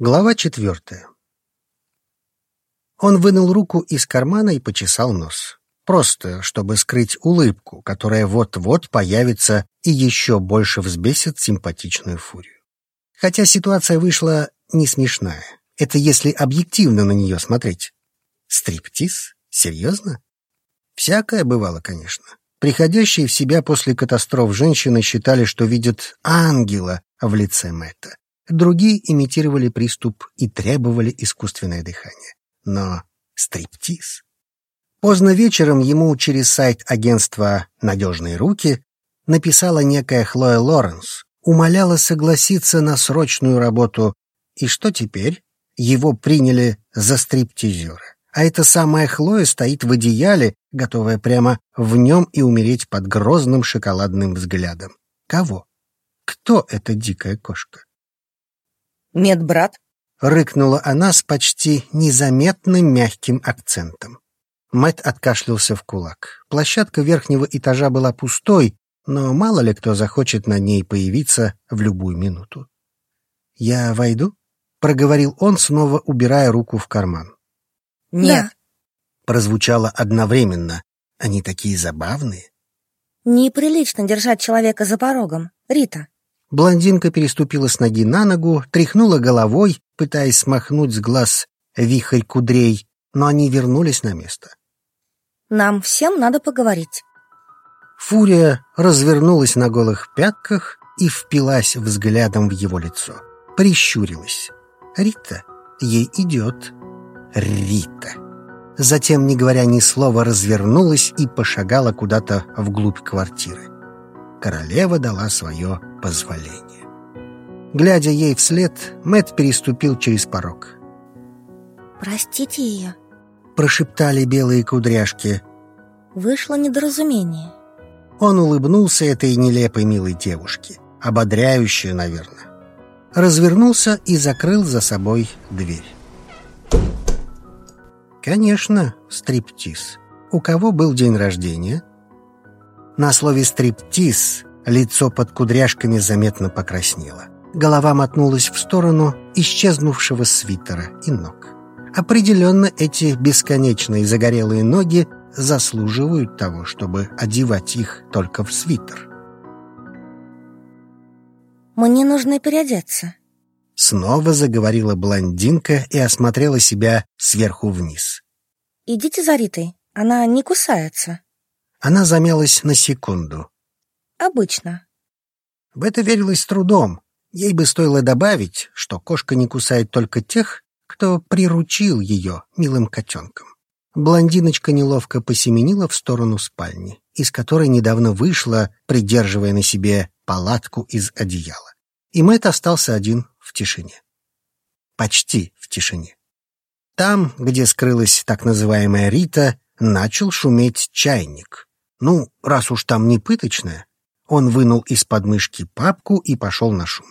Глава четвертая. Он вынул руку из кармана и почесал нос. Просто, чтобы скрыть улыбку, которая вот-вот появится и еще больше взбесит симпатичную фурию. Хотя ситуация вышла не смешная. Это если объективно на нее смотреть. Стриптиз? Серьезно? Всякое бывало, конечно. Приходящие в себя после катастроф женщины считали, что видят ангела в лице Мэтта. Другие имитировали приступ и требовали искусственное дыхание. Но стриптиз... Поздно вечером ему через сайт агентства «Надежные руки» написала некая Хлоя Лоренс, умоляла согласиться на срочную работу. И что теперь? Его приняли за стриптизера. А эта самая Хлоя стоит в одеяле, готовая прямо в нем и умереть под грозным шоколадным взглядом. Кого? Кто эта дикая кошка? Медбрат?» — рыкнула она с почти незаметным мягким акцентом. Мэт откашлялся в кулак. Площадка верхнего этажа была пустой, но мало ли кто захочет на ней появиться в любую минуту. «Я войду?» — проговорил он, снова убирая руку в карман. «Нет», да. — прозвучало одновременно. Они такие забавные. «Неприлично держать человека за порогом, Рита». Блондинка переступила с ноги на ногу, тряхнула головой, пытаясь смахнуть с глаз вихрь кудрей, но они вернулись на место. «Нам всем надо поговорить». Фурия развернулась на голых пятках и впилась взглядом в его лицо. Прищурилась. «Рита, ей идет. Рита». Затем, не говоря ни слова, развернулась и пошагала куда-то вглубь квартиры королева дала свое позволение. Глядя ей вслед, Мэт переступил через порог. «Простите ее», — прошептали белые кудряшки. «Вышло недоразумение». Он улыбнулся этой нелепой милой девушке, ободряющей, наверное. Развернулся и закрыл за собой дверь. Конечно, стриптиз. У кого был день рождения? На слове «стриптиз» лицо под кудряшками заметно покраснело. Голова мотнулась в сторону исчезнувшего свитера и ног. Определенно эти бесконечные загорелые ноги заслуживают того, чтобы одевать их только в свитер. «Мне нужно переодеться», — снова заговорила блондинка и осмотрела себя сверху вниз. «Идите за Ритой, она не кусается». Она замялась на секунду. «Обычно». В это верилось с трудом. Ей бы стоило добавить, что кошка не кусает только тех, кто приручил ее милым котенком. Блондиночка неловко посеменила в сторону спальни, из которой недавно вышла, придерживая на себе палатку из одеяла. И Мэтт остался один в тишине. Почти в тишине. Там, где скрылась так называемая Рита, начал шуметь чайник. Ну, раз уж там не пыточная, он вынул из подмышки папку и пошел на шум.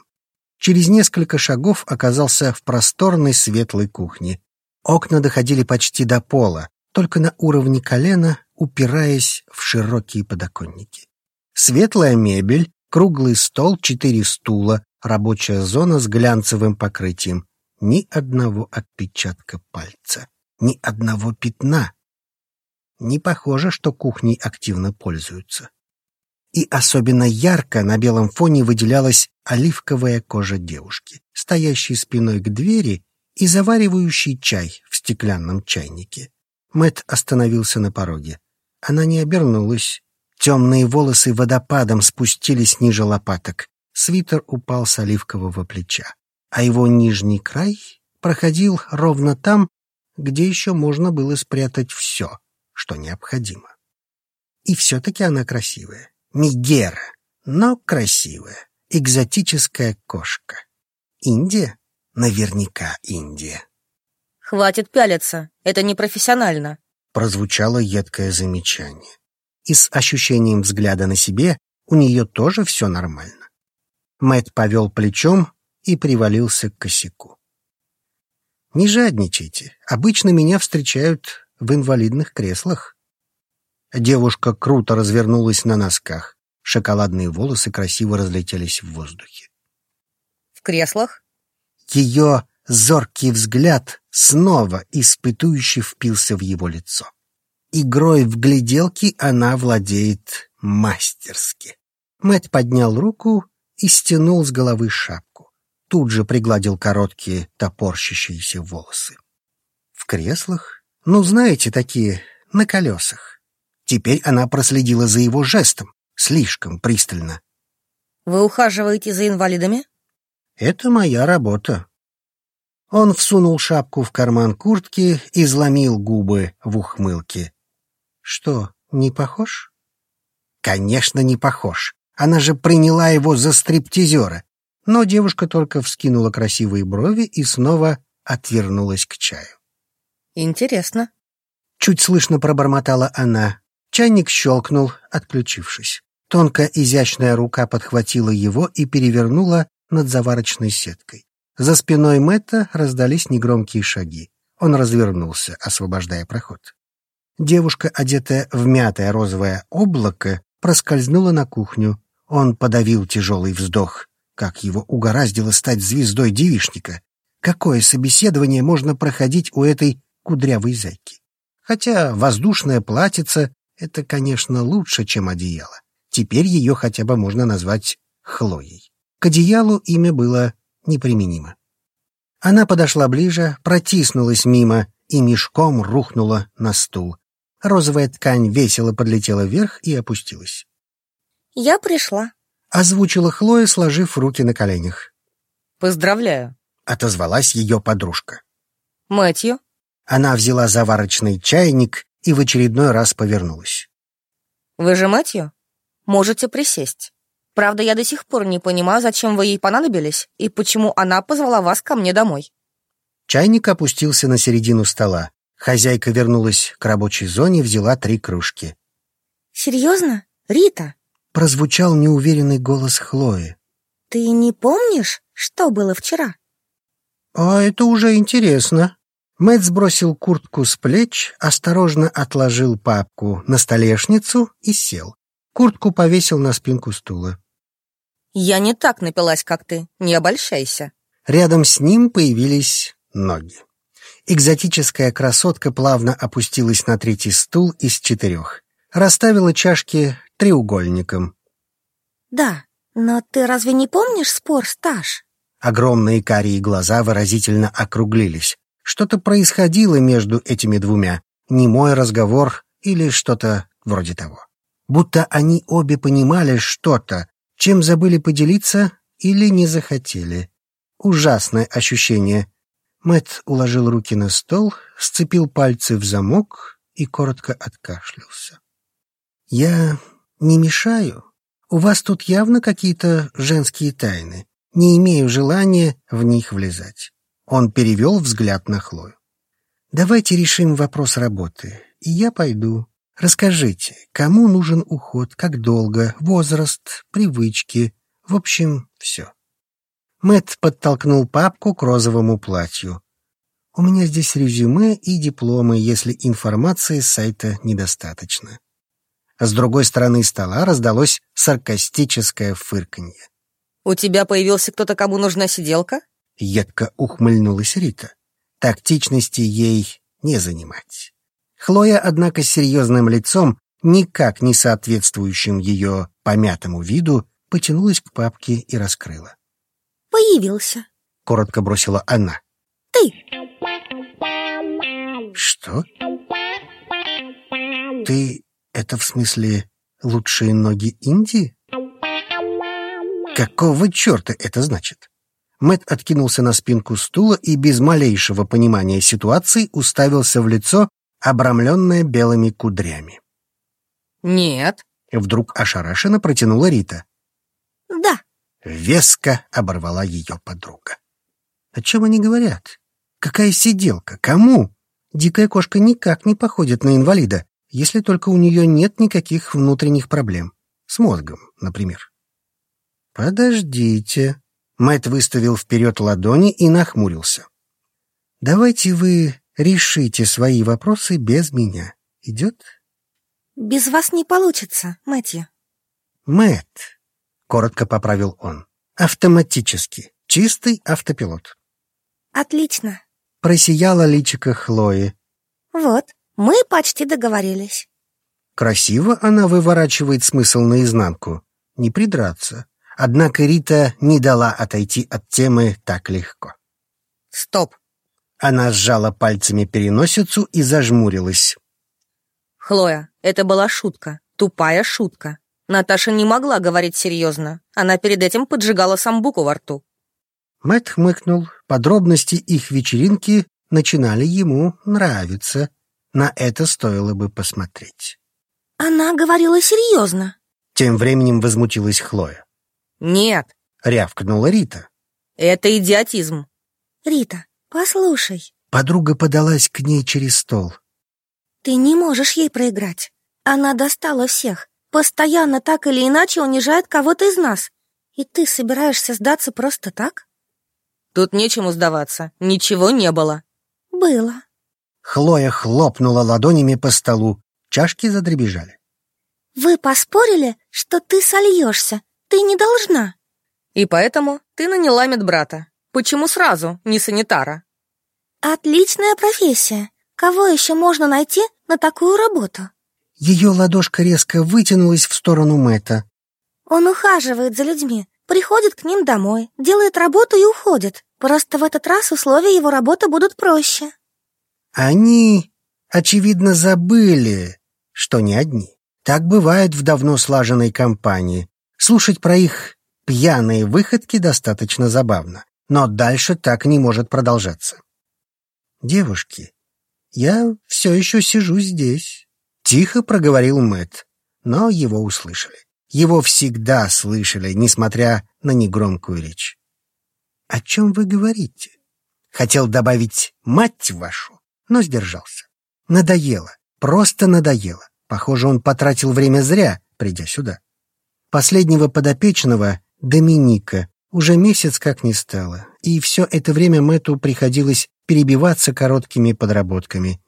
Через несколько шагов оказался в просторной светлой кухне. Окна доходили почти до пола, только на уровне колена, упираясь в широкие подоконники. Светлая мебель, круглый стол, четыре стула, рабочая зона с глянцевым покрытием. Ни одного отпечатка пальца, ни одного пятна не похоже, что кухней активно пользуются. И особенно ярко на белом фоне выделялась оливковая кожа девушки, стоящей спиной к двери и заваривающей чай в стеклянном чайнике. Мэт остановился на пороге. Она не обернулась. Темные волосы водопадом спустились ниже лопаток. Свитер упал с оливкового плеча, а его нижний край проходил ровно там, где еще можно было спрятать все что необходимо. И все-таки она красивая. Мигера, но красивая. Экзотическая кошка. Индия? Наверняка Индия. «Хватит пялиться, это непрофессионально», прозвучало едкое замечание. И с ощущением взгляда на себе у нее тоже все нормально. Мэт повел плечом и привалился к косяку. «Не жадничайте. Обычно меня встречают в инвалидных креслах. Девушка круто развернулась на носках. Шоколадные волосы красиво разлетелись в воздухе. «В креслах?» Ее Зоркий взгляд снова испытующе впился в его лицо. Игрой в гляделки она владеет мастерски. Мэтт поднял руку и стянул с головы шапку. Тут же пригладил короткие топорщащиеся волосы. В креслах, ну, знаете, такие, на колесах. Теперь она проследила за его жестом, слишком пристально. Вы ухаживаете за инвалидами? Это моя работа. Он всунул шапку в карман куртки и зломил губы в ухмылке. Что, не похож? Конечно, не похож. Она же приняла его за стриптизера. Но девушка только вскинула красивые брови и снова отвернулась к чаю. Интересно. Чуть слышно пробормотала она. Чайник щелкнул, отключившись. Тонкая изящная рука подхватила его и перевернула над заварочной сеткой. За спиной Мэтта раздались негромкие шаги. Он развернулся, освобождая проход. Девушка, одетая в мятое розовое облако, проскользнула на кухню. Он подавил тяжелый вздох. Как его угораздило стать звездой девишника? Какое собеседование можно проходить у этой кудрявой зайки? Хотя воздушное платьице — это, конечно, лучше, чем одеяло. Теперь ее хотя бы можно назвать Хлоей. К одеялу имя было неприменимо. Она подошла ближе, протиснулась мимо и мешком рухнула на стул. Розовая ткань весело подлетела вверх и опустилась. «Я пришла», — озвучила Хлоя, сложив руки на коленях. «Поздравляю», — отозвалась ее подружка. «Мэтью?» Она взяла заварочный чайник и в очередной раз повернулась. «Вы же Мэтью? Можете присесть». Правда, я до сих пор не понимаю, зачем вы ей понадобились и почему она позвала вас ко мне домой. Чайник опустился на середину стола. Хозяйка вернулась к рабочей зоне, взяла три кружки. «Серьезно? Рита?» Прозвучал неуверенный голос Хлои. «Ты не помнишь, что было вчера?» «А это уже интересно». Мэтт сбросил куртку с плеч, осторожно отложил папку на столешницу и сел. Куртку повесил на спинку стула. Я не так напилась, как ты, не обольщайся. Рядом с ним появились ноги. Экзотическая красотка плавно опустилась на третий стул из четырех. Расставила чашки треугольником. Да, но ты разве не помнишь спор стаж? Огромные карие глаза выразительно округлились. Что-то происходило между этими двумя. Немой разговор или что-то вроде того. Будто они обе понимали что-то, чем забыли поделиться или не захотели. Ужасное ощущение. Мэт уложил руки на стол, сцепил пальцы в замок и коротко откашлялся. «Я не мешаю. У вас тут явно какие-то женские тайны. Не имею желания в них влезать». Он перевел взгляд на Хлою. «Давайте решим вопрос работы, и я пойду. Расскажите, кому нужен уход, как долго, возраст, привычки, в общем, все. Мэт подтолкнул папку к розовому платью. У меня здесь резюме и дипломы, если информации с сайта недостаточно. с другой стороны стола раздалось саркастическое фырканье. «У тебя появился кто-то, кому нужна сиделка?» Едко ухмыльнулась Рита. Тактичности ей не занимать. Хлоя, однако, с серьезным лицом, никак не соответствующим ее помятому виду, потянулась к папке и раскрыла. «Появился», — коротко бросила она. «Ты». «Что? Ты — это в смысле лучшие ноги Индии?» «Какого черта это значит?» Мэт откинулся на спинку стула и без малейшего понимания ситуации уставился в лицо обрамленная белыми кудрями. «Нет», — вдруг ошарашенно протянула Рита. «Да», — веско оборвала ее подруга. «О чем они говорят? Какая сиделка? Кому? Дикая кошка никак не походит на инвалида, если только у нее нет никаких внутренних проблем. С мозгом, например». «Подождите», — Мэтт выставил вперед ладони и нахмурился. «Давайте вы Решите свои вопросы без меня. Идет? Без вас не получится, Мэтью. Мэт, коротко поправил он. Автоматически. Чистый автопилот. Отлично. Просияла личико Хлои. Вот, мы почти договорились. Красиво она выворачивает смысл наизнанку. Не придраться. Однако Рита не дала отойти от темы так легко. Стоп. Она сжала пальцами переносицу и зажмурилась. Хлоя, это была шутка. Тупая шутка. Наташа не могла говорить серьезно. Она перед этим поджигала самбуку во рту. Мэтт хмыкнул. Подробности их вечеринки начинали ему нравиться. На это стоило бы посмотреть. Она говорила серьезно. Тем временем возмутилась Хлоя. Нет. Рявкнула Рита. Это идиотизм. Рита, послушай. Подруга подалась к ней через стол. Ты не можешь ей проиграть. Она достала всех. Постоянно так или иначе унижает кого-то из нас. И ты собираешься сдаться просто так? Тут нечему сдаваться. Ничего не было. Было. Хлоя хлопнула ладонями по столу. Чашки задребежали. Вы поспорили, что ты сольешься. Ты не должна. И поэтому ты наняла медбрата. Почему сразу, не санитара? Отличная профессия. Кого еще можно найти на такую работу? Ее ладошка резко вытянулась в сторону Мэтта. Он ухаживает за людьми, приходит к ним домой, делает работу и уходит. Просто в этот раз условия его работы будут проще. Они, очевидно, забыли, что не одни. Так бывает в давно слаженной компании. Слушать про их пьяные выходки достаточно забавно. Но дальше так не может продолжаться. Девушки, я все еще сижу здесь. Тихо проговорил Мэт, но его услышали. Его всегда слышали, несмотря на негромкую речь. «О чем вы говорите?» Хотел добавить «мать вашу», но сдержался. Надоело, просто надоело. Похоже, он потратил время зря, придя сюда. Последнего подопечного, Доминика, уже месяц как не стало, и все это время Мэту приходилось перебиваться короткими подработками.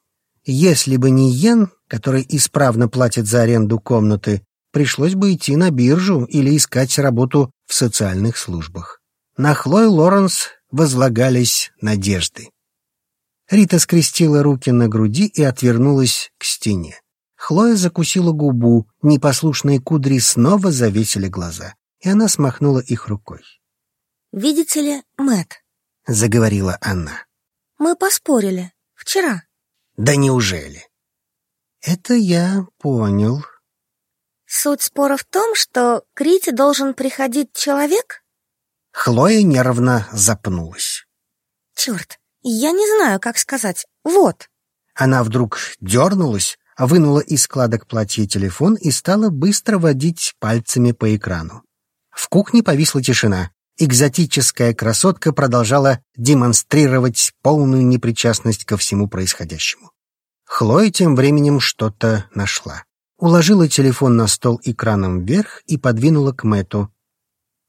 Если бы не Йен, который исправно платит за аренду комнаты, пришлось бы идти на биржу или искать работу в социальных службах. На Хлой Лоренс возлагались надежды. Рита скрестила руки на груди и отвернулась к стене. Хлоя закусила губу, непослушные кудри снова завесили глаза, и она смахнула их рукой. «Видите ли, Мэт, заговорила она. «Мы поспорили. Вчера». «Да неужели?» Это я понял. Суть спора в том, что к Рите должен приходить человек? Хлоя нервно запнулась. Черт, я не знаю, как сказать. Вот. Она вдруг дернулась, вынула из складок платья телефон и стала быстро водить пальцами по экрану. В кухне повисла тишина. Экзотическая красотка продолжала демонстрировать полную непричастность ко всему происходящему. Хлоя тем временем что-то нашла. Уложила телефон на стол экраном вверх и подвинула к Мэту.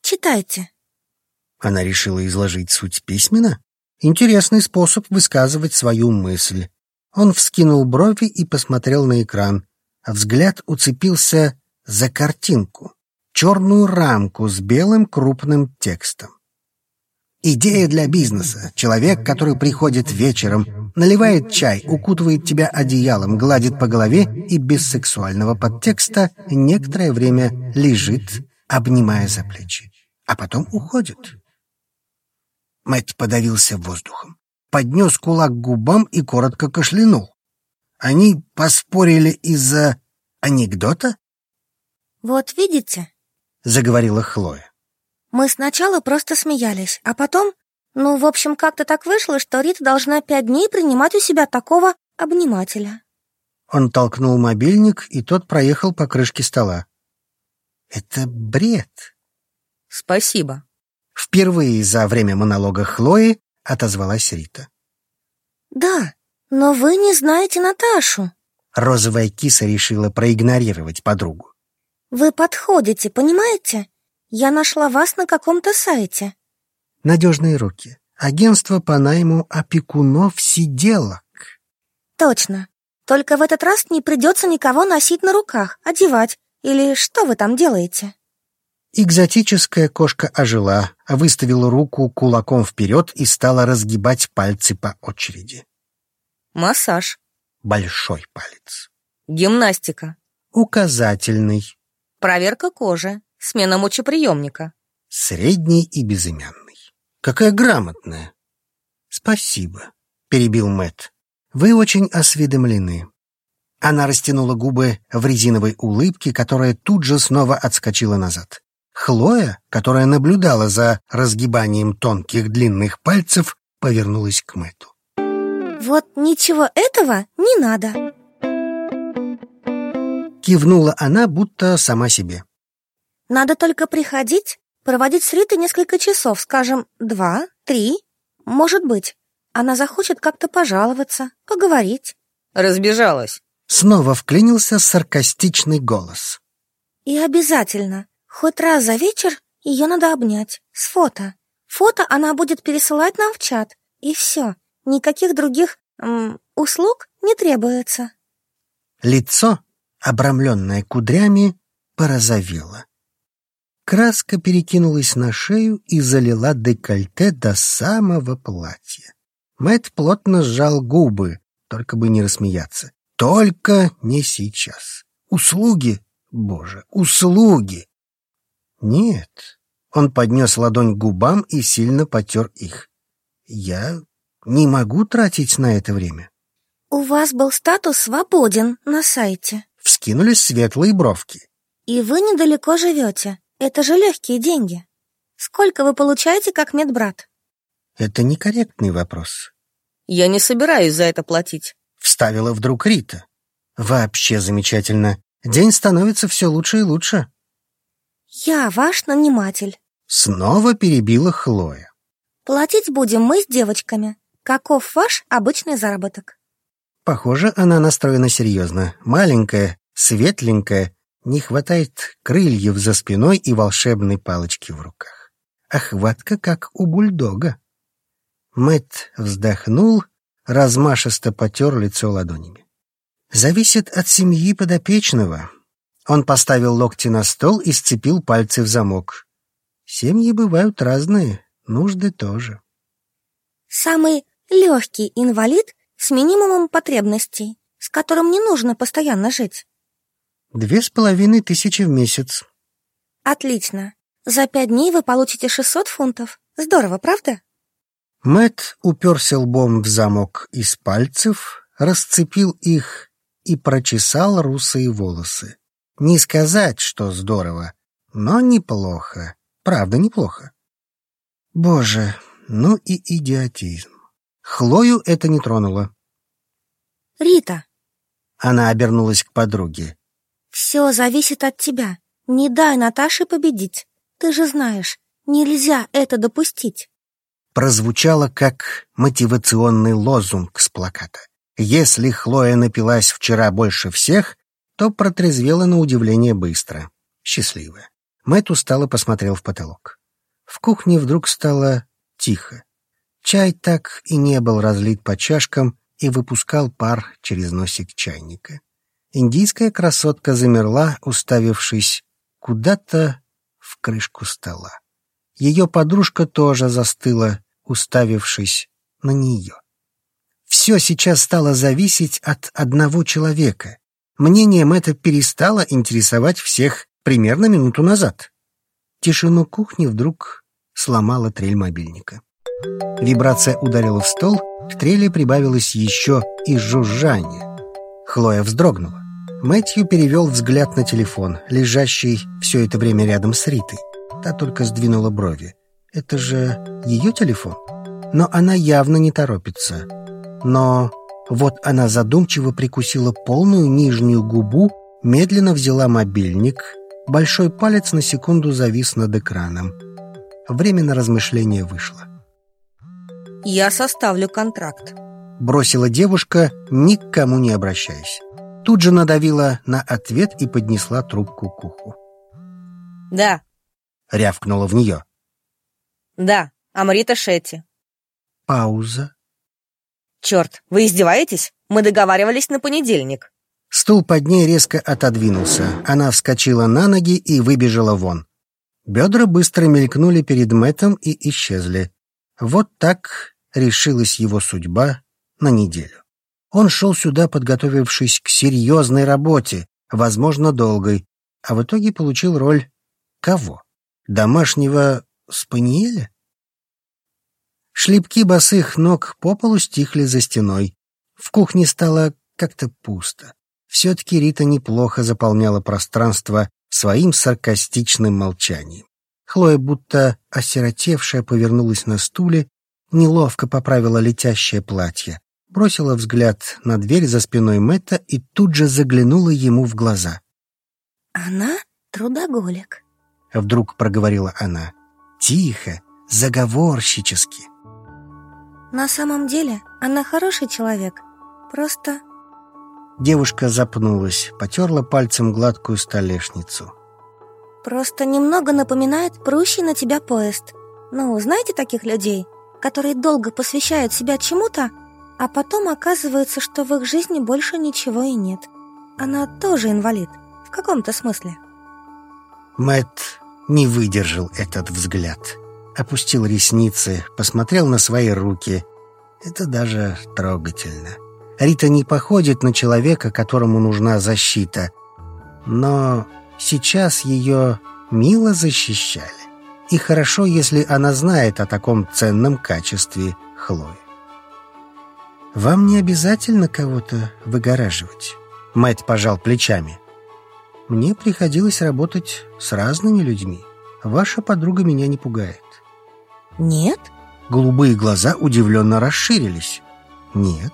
«Читайте». Она решила изложить суть письмена? Интересный способ высказывать свою мысль. Он вскинул брови и посмотрел на экран, взгляд уцепился за картинку, черную рамку с белым крупным текстом. Идея для бизнеса. Человек, который приходит вечером, наливает чай, укутывает тебя одеялом, гладит по голове и без сексуального подтекста некоторое время лежит, обнимая за плечи, а потом уходит. Мэтт подавился воздухом, поднес кулак к губам и коротко кашлянул. Они поспорили из-за анекдота? «Вот видите?» — заговорила Хлоя. Мы сначала просто смеялись, а потом... Ну, в общем, как-то так вышло, что Рита должна пять дней принимать у себя такого обнимателя. Он толкнул мобильник, и тот проехал по крышке стола. Это бред. Спасибо. Впервые за время монолога Хлои отозвалась Рита. Да, но вы не знаете Наташу. Розовая киса решила проигнорировать подругу. Вы подходите, понимаете? Я нашла вас на каком-то сайте. Надежные руки. Агентство по найму опекунов-сиделок. Точно. Только в этот раз не придется никого носить на руках, одевать. Или что вы там делаете? Экзотическая кошка ожила, выставила руку кулаком вперед и стала разгибать пальцы по очереди. Массаж. Большой палец. Гимнастика. Указательный. Проверка кожи. Смена мочеприемника. Средний и безымянный. Какая грамотная. Спасибо, перебил Мэт. Вы очень осведомлены. Она растянула губы в резиновой улыбке, которая тут же снова отскочила назад. Хлоя, которая наблюдала за разгибанием тонких длинных пальцев, повернулась к Мэту. «Вот ничего этого не надо!» Кивнула она, будто сама себе. «Надо только приходить, проводить с Ритой несколько часов, скажем, два, три, может быть. Она захочет как-то пожаловаться, поговорить». Разбежалась. Снова вклинился саркастичный голос. «И обязательно. Хоть раз за вечер ее надо обнять. С фото. Фото она будет пересылать нам в чат. И все. Никаких других м, услуг не требуется. Лицо, обрамленное кудрями, порозовело. Краска перекинулась на шею и залила декольте до самого платья. Мэт плотно сжал губы, только бы не рассмеяться. Только не сейчас. Услуги, боже, услуги! «Нет». Он поднес ладонь к губам и сильно потер их. «Я не могу тратить на это время». «У вас был статус «свободен» на сайте». Вскинулись светлые бровки. «И вы недалеко живете. Это же легкие деньги. Сколько вы получаете как медбрат?» «Это некорректный вопрос». «Я не собираюсь за это платить», — вставила вдруг Рита. «Вообще замечательно. День становится все лучше и лучше». «Я ваш наниматель». Снова перебила Хлоя. «Платить будем мы с девочками. Каков ваш обычный заработок?» Похоже, она настроена серьезно. Маленькая, светленькая, не хватает крыльев за спиной и волшебной палочки в руках. Охватка, как у бульдога. Мэт вздохнул, размашисто потер лицо ладонями. Зависит от семьи подопечного. Он поставил локти на стол и сцепил пальцы в замок. Семьи бывают разные, нужды тоже. Самый легкий инвалид с минимумом потребностей, с которым не нужно постоянно жить. Две с половиной тысячи в месяц. Отлично. За пять дней вы получите 600 фунтов. Здорово, правда? Мэт уперся лбом в замок из пальцев, расцепил их и прочесал русые волосы. Не сказать, что здорово, но неплохо. Правда, неплохо. Боже, ну и идиотизм. Хлою это не тронуло. Рита. Она обернулась к подруге. Все зависит от тебя. Не дай Наташе победить. Ты же знаешь, нельзя это допустить. Прозвучало как мотивационный лозунг с плаката. Если Хлоя напилась вчера больше всех, то протрезвела на удивление быстро. Счастливая. Мэтт устало посмотрел в потолок. В кухне вдруг стало тихо. Чай так и не был разлит по чашкам и выпускал пар через носик чайника. Индийская красотка замерла, уставившись куда-то в крышку стола. Ее подружка тоже застыла, уставившись на нее. Все сейчас стало зависеть от одного человека, Мнением это перестало интересовать всех примерно минуту назад. Тишину кухни вдруг сломала трель мобильника. Вибрация ударила в стол, к трели прибавилось еще и жужжание. Хлоя вздрогнула. Мэтью перевел взгляд на телефон, лежащий все это время рядом с Ритой. Та только сдвинула брови. Это же ее телефон? Но она явно не торопится. Но вот она задумчиво прикусила полную нижнюю губу, медленно взяла мобильник, большой палец на секунду завис над экраном. Время на размышление вышло. «Я составлю контракт», — бросила девушка, ни к кому не обращаясь. Тут же надавила на ответ и поднесла трубку к уху. «Да», — рявкнула в нее. «Да, Амрита Шетти». Пауза. «Черт, вы издеваетесь? Мы договаривались на понедельник». Стул под ней резко отодвинулся. Она вскочила на ноги и выбежала вон. Бедра быстро мелькнули перед Мэттом и исчезли. Вот так решилась его судьба на неделю. Он шел сюда, подготовившись к серьезной работе, возможно, долгой, а в итоге получил роль кого? Домашнего спаниеля? Шлепки босых ног по полу стихли за стеной. В кухне стало как-то пусто. Все-таки Рита неплохо заполняла пространство своим саркастичным молчанием. Хлоя, будто осиротевшая, повернулась на стуле, неловко поправила летящее платье, бросила взгляд на дверь за спиной Мэтта и тут же заглянула ему в глаза. «Она трудоголик», — вдруг проговорила она. Тихо, заговорщически. «На самом деле она хороший человек. Просто Девушка запнулась, потерла пальцем гладкую столешницу. «Просто немного напоминает прущий на тебя поезд. Ну, знаете таких людей, которые долго посвящают себя чему-то, а потом оказывается, что в их жизни больше ничего и нет. Она тоже инвалид, в каком-то смысле». Мэт не выдержал этот взгляд. Опустил ресницы, посмотрел на свои руки. Это даже трогательно. Рита не походит на человека, которому нужна защита. Но сейчас ее мило защищали. И хорошо, если она знает о таком ценном качестве Хлои. «Вам не обязательно кого-то выгораживать», — Мэтт пожал плечами. «Мне приходилось работать с разными людьми. Ваша подруга меня не пугает». «Нет?» Голубые глаза удивленно расширились. «Нет».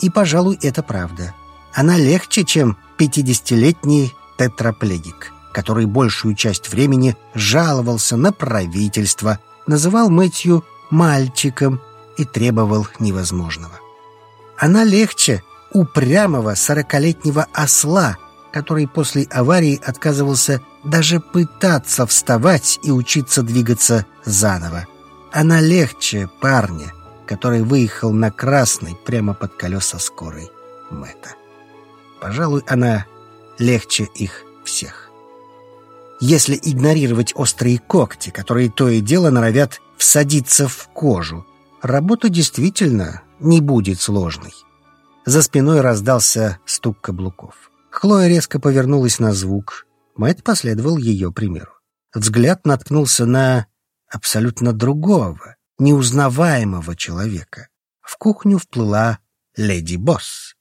И, пожалуй, это правда. Она легче, чем пятидесятилетний тетраплегик, который большую часть времени жаловался на правительство, называл Мэтью мальчиком и требовал невозможного. Она легче упрямого сорокалетнего осла, который после аварии отказывался даже пытаться вставать и учиться двигаться заново. Она легче парня, который выехал на красный прямо под колеса скорой Мэтта. Пожалуй, она легче их всех. Если игнорировать острые когти, которые то и дело норовят всадиться в кожу, работа действительно не будет сложной. За спиной раздался стук каблуков. Хлоя резко повернулась на звук. Мэтт последовал ее примеру. Взгляд наткнулся на абсолютно другого, неузнаваемого человека. В кухню вплыла леди Босс.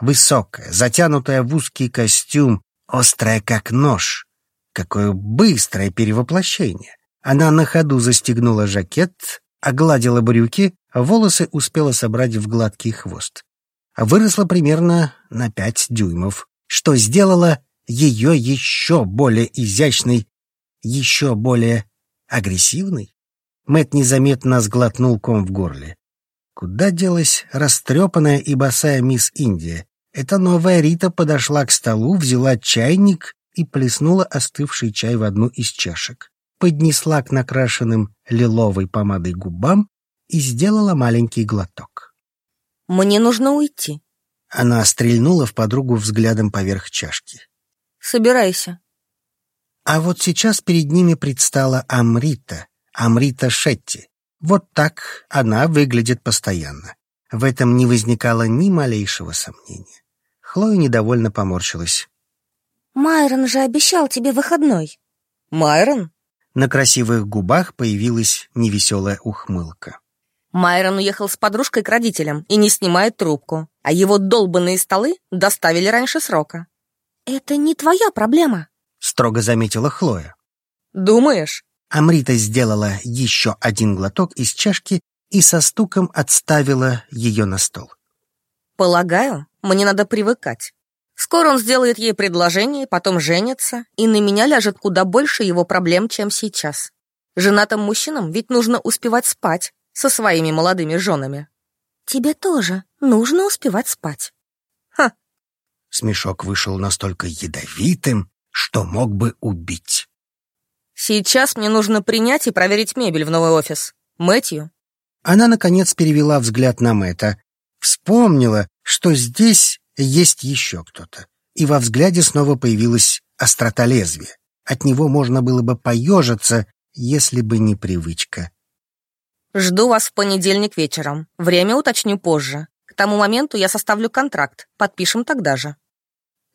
Высокая, затянутая в узкий костюм, острая как нож. Какое быстрое перевоплощение! Она на ходу застегнула жакет, огладила брюки, волосы успела собрать в гладкий хвост. Выросла примерно на пять дюймов, что сделало ее еще более изящной, еще более агрессивной. Мэт незаметно сглотнул ком в горле. Куда делась растрепанная и босая мисс Индия? Эта новая Рита подошла к столу, взяла чайник и плеснула остывший чай в одну из чашек. Поднесла к накрашенным лиловой помадой губам и сделала маленький глоток. «Мне нужно уйти». Она стрельнула в подругу взглядом поверх чашки. «Собирайся». А вот сейчас перед ними предстала Амрита, Амрита Шетти. Вот так она выглядит постоянно. В этом не возникало ни малейшего сомнения. Хлоя недовольно поморщилась. «Майрон же обещал тебе выходной». «Майрон?» На красивых губах появилась невеселая ухмылка. Майрон уехал с подружкой к родителям и не снимает трубку, а его долбанные столы доставили раньше срока. «Это не твоя проблема», — строго заметила Хлоя. «Думаешь?» Амрита сделала еще один глоток из чашки и со стуком отставила ее на стол. «Полагаю, мне надо привыкать. Скоро он сделает ей предложение, потом женится, и на меня ляжет куда больше его проблем, чем сейчас. Женатым мужчинам ведь нужно успевать спать со своими молодыми женами». «Тебе тоже нужно успевать спать». Смешок вышел настолько ядовитым, что мог бы убить. Сейчас мне нужно принять и проверить мебель в новый офис. Мэтью?» Она, наконец, перевела взгляд на Мэтта. Вспомнила, что здесь есть еще кто-то. И во взгляде снова появилась острота лезвия. От него можно было бы поежиться, если бы не привычка. Жду вас в понедельник вечером. Время уточню позже. К тому моменту я составлю контракт. Подпишем тогда же.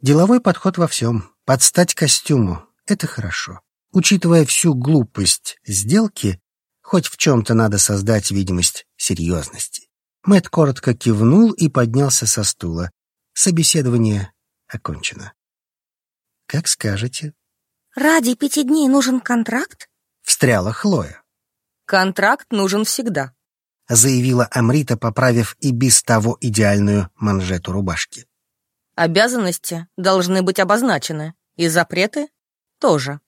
Деловой подход во всем. Подстать костюму. Это хорошо. Учитывая всю глупость сделки, хоть в чем-то надо создать видимость серьезности. Мэт коротко кивнул и поднялся со стула. Собеседование окончено. Как скажете. Ради пяти дней нужен контракт? Встряла Хлоя. Контракт нужен всегда, заявила Амрита, поправив и без того идеальную манжету рубашки. Обязанности должны быть обозначены, и запреты тоже.